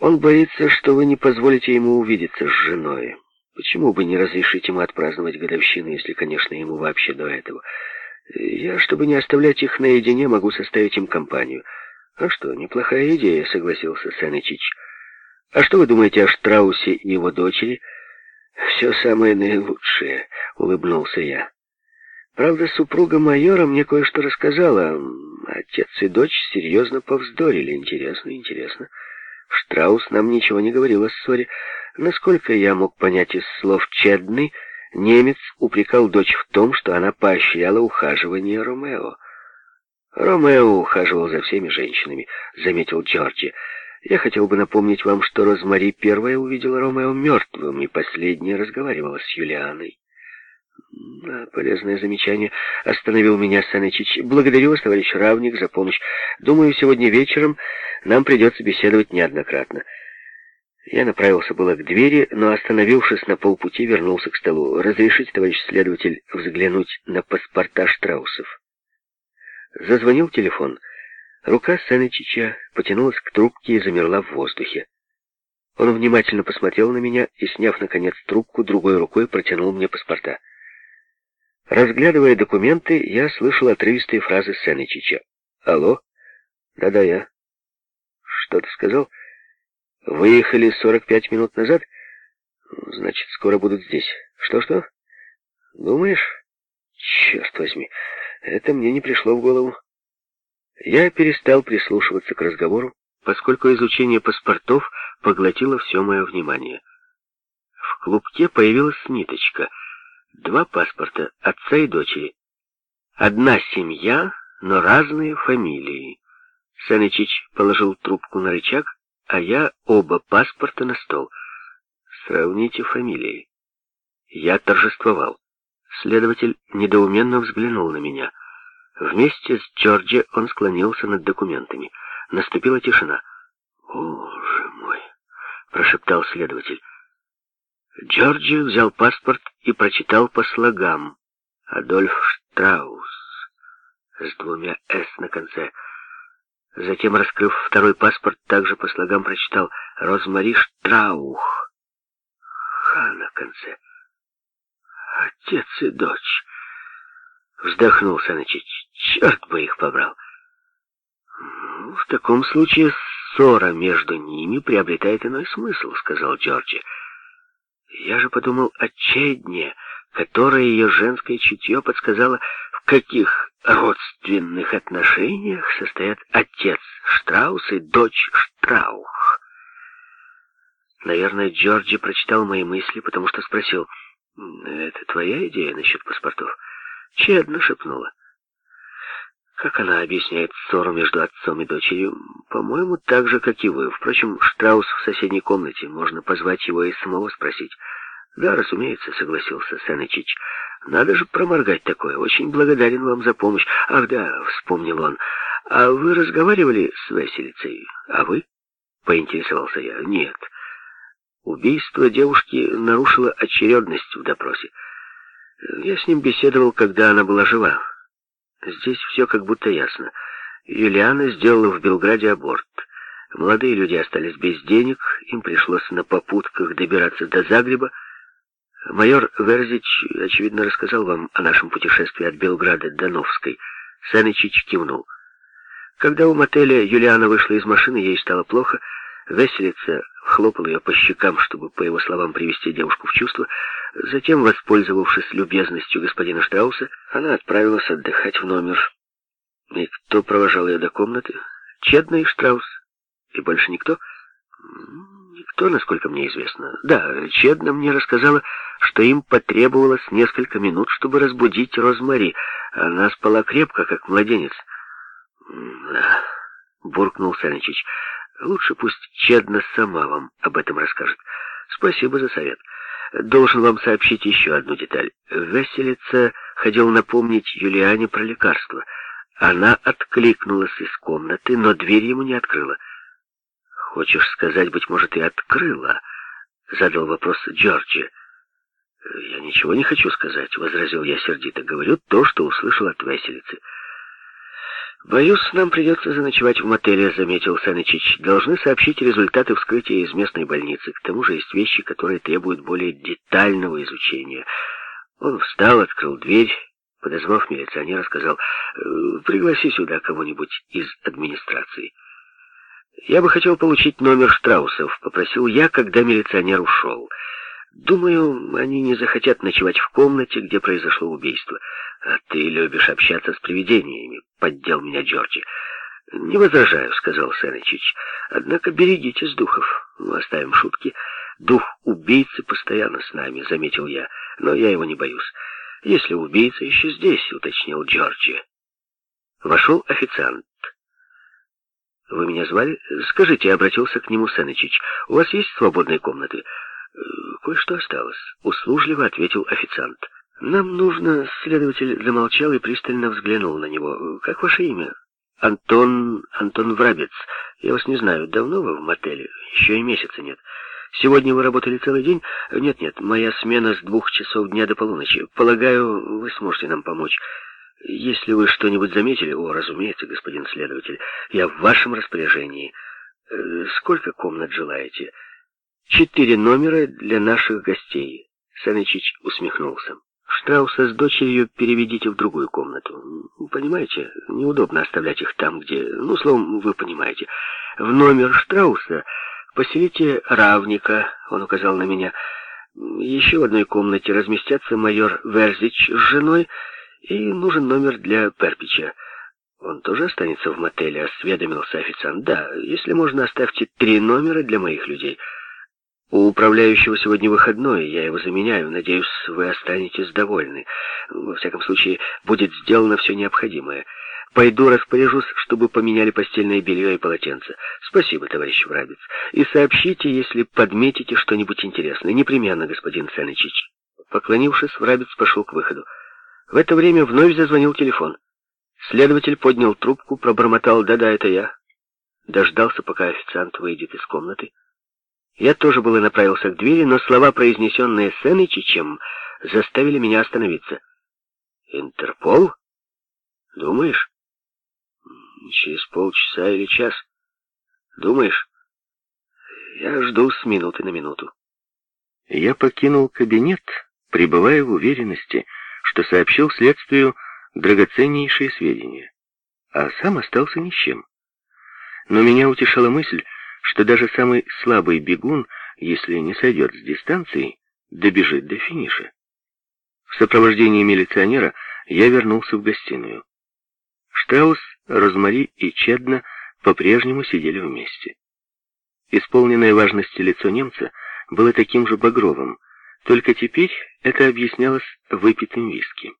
Он боится, что вы не позволите ему увидеться с женой. Почему бы не разрешить ему отпраздновать годовщину, если, конечно, ему вообще до этого? Я, чтобы не оставлять их наедине, могу составить им компанию. А что, неплохая идея, согласился Сенечич. А что вы думаете о Штраусе и его дочери? Все самое наилучшее, улыбнулся я. Правда, супруга майора мне кое-что рассказала. Отец и дочь серьезно повздорили. Интересно, интересно. Штраус нам ничего не говорил о ссоре. Насколько я мог понять из слов Чедны, немец упрекал дочь в том, что она поощряла ухаживание Ромео. «Ромео ухаживал за всеми женщинами», — заметил Джорджи. «Я хотел бы напомнить вам, что Розмари первая увидела Ромео мертвым и последняя разговаривала с Юлианой». Полезное замечание остановил меня Санычич. Благодарю вас, товарищ Равник, за помощь. Думаю, сегодня вечером нам придется беседовать неоднократно. Я направился было к двери, но, остановившись на полпути, вернулся к столу. «Разрешите, товарищ следователь, взглянуть на паспорта Штраусов?» Зазвонил телефон. Рука Санычича потянулась к трубке и замерла в воздухе. Он внимательно посмотрел на меня и, сняв, наконец, трубку, другой рукой протянул мне паспорта. Разглядывая документы, я слышал отрывистые фразы Сенечича. «Алло? Да-да, я. Что ты сказал? Выехали 45 минут назад? Значит, скоро будут здесь. Что-что? Думаешь? Черт возьми, это мне не пришло в голову. Я перестал прислушиваться к разговору, поскольку изучение паспортов поглотило все мое внимание. В клубке появилась ниточка — Два паспорта отца и дочери. Одна семья, но разные фамилии. Санычич положил трубку на рычаг, а я оба паспорта на стол. Сравните фамилии. Я торжествовал. Следователь недоуменно взглянул на меня. Вместе с Джорджи он склонился над документами. Наступила тишина. «Боже мой!» — прошептал следователь. Джорджи взял паспорт и прочитал по слогам. Адольф Штраус с двумя «С» на конце. Затем, раскрыв второй паспорт, также по слогам прочитал Розмари Штраух. Х на конце. Отец и дочь. Вздохнул Санычич. Черт бы их побрал. В таком случае ссора между ними приобретает иной смысл, сказал Джорджи. Я же подумал о Чедне, которое ее женское чутье подсказало, в каких родственных отношениях состоят отец Штраус и дочь Штраух. Наверное, Джорджи прочитал мои мысли, потому что спросил, «Это твоя идея насчет паспортов?» Чедно шепнула. Как она объясняет ссору между отцом и дочерью? По-моему, так же, как и вы. Впрочем, Штраус в соседней комнате. Можно позвать его и самого спросить. Да, разумеется, согласился Санычич. Надо же проморгать такое. Очень благодарен вам за помощь. Ах да, вспомнил он. А вы разговаривали с Веселицей? А вы? Поинтересовался я. Нет. Убийство девушки нарушило очередность в допросе. Я с ним беседовал, когда она была жива. Здесь все как будто ясно. Юлиана сделала в Белграде аборт. Молодые люди остались без денег, им пришлось на попутках добираться до Загреба. Майор Верзич, очевидно, рассказал вам о нашем путешествии от Белграда до Новской. Санычич кивнул. Когда у мотеля Юлиана вышла из машины, ей стало плохо. Веселица хлопал ее по щекам, чтобы, по его словам, привести девушку в чувство. Затем, воспользовавшись любезностью господина Штрауса, она отправилась отдыхать в номер. И кто провожал ее до комнаты? Чедна и Штраус. И больше никто? Никто, насколько мне известно. Да, Чедна мне рассказала, что им потребовалось несколько минут, чтобы разбудить Розмари. Она спала крепко, как младенец. Да, буркнул Санычич. Лучше пусть Чедна сама вам об этом расскажет. Спасибо за совет. Должен вам сообщить еще одну деталь. Веселица хотел напомнить Юлиане про лекарство. Она откликнулась из комнаты, но дверь ему не открыла. «Хочешь сказать, быть может, и открыла?» — задал вопрос Джорджи. «Я ничего не хочу сказать», — возразил я сердито. «Говорю то, что услышал от Веселицы». «Боюсь, нам придется заночевать в мотеле», — заметил Санычич. «Должны сообщить результаты вскрытия из местной больницы. К тому же есть вещи, которые требуют более детального изучения». Он встал, открыл дверь, подозвав милиционера, сказал, «Э, «Пригласи сюда кого-нибудь из администрации». «Я бы хотел получить номер Штраусов», — попросил я, когда милиционер ушел. «Думаю, они не захотят ночевать в комнате, где произошло убийство». «А ты любишь общаться с привидениями», — поддел меня Джорджи. «Не возражаю», — сказал Сенечич. «Однако берегитесь духов. Ну, оставим шутки. Дух убийцы постоянно с нами», — заметил я. «Но я его не боюсь. Если убийца еще здесь», — уточнил Джорджи. Вошел официант. «Вы меня звали? Скажите», — обратился к нему Сенечич. «У вас есть свободные комнаты?» «Э, «Кое-что осталось», — услужливо ответил официант. «Нам нужно...» — следователь замолчал и пристально взглянул на него. «Как ваше имя?» «Антон... Антон Врабец. Я вас не знаю. Давно вы в мотеле? Еще и месяца нет. Сегодня вы работали целый день? Нет-нет, моя смена с двух часов дня до полуночи. Полагаю, вы сможете нам помочь. Если вы что-нибудь заметили... О, разумеется, господин следователь, я в вашем распоряжении. Э, сколько комнат желаете?» «Четыре номера для наших гостей». Санычич усмехнулся. Штрауса с дочерью переведите в другую комнату. Понимаете, неудобно оставлять их там, где... Ну, словом, вы понимаете. В номер Штрауса поселите равника, он указал на меня. Еще в одной комнате разместятся майор Верзич с женой, и нужен номер для Перпича. Он тоже останется в мотеле, осведомился официант. Да, если можно, оставьте три номера для моих людей. У управляющего сегодня выходной, я его заменяю. Надеюсь, вы останетесь довольны. Во всяком случае, будет сделано все необходимое. Пойду распоряжусь, чтобы поменяли постельное белье и полотенце. Спасибо, товарищ Врабец. И сообщите, если подметите что-нибудь интересное. Непременно, господин Санычич. Поклонившись, Врабец пошел к выходу. В это время вновь зазвонил телефон. Следователь поднял трубку, пробормотал «Да-да, это я». Дождался, пока официант выйдет из комнаты. Я тоже было направился к двери, но слова, произнесенные Сенычичем, заставили меня остановиться. «Интерпол? Думаешь? Через полчаса или час. Думаешь? Я жду с минуты на минуту». Я покинул кабинет, пребывая в уверенности, что сообщил следствию драгоценнейшие сведения, а сам остался ни с чем. Но меня утешала мысль, что даже самый слабый бегун, если не сойдет с дистанции, добежит до финиша. В сопровождении милиционера я вернулся в гостиную. Штраус, Розмари и Чедна по-прежнему сидели вместе. Исполненное важности лицо немца было таким же багровым, только теперь это объяснялось выпитым виски.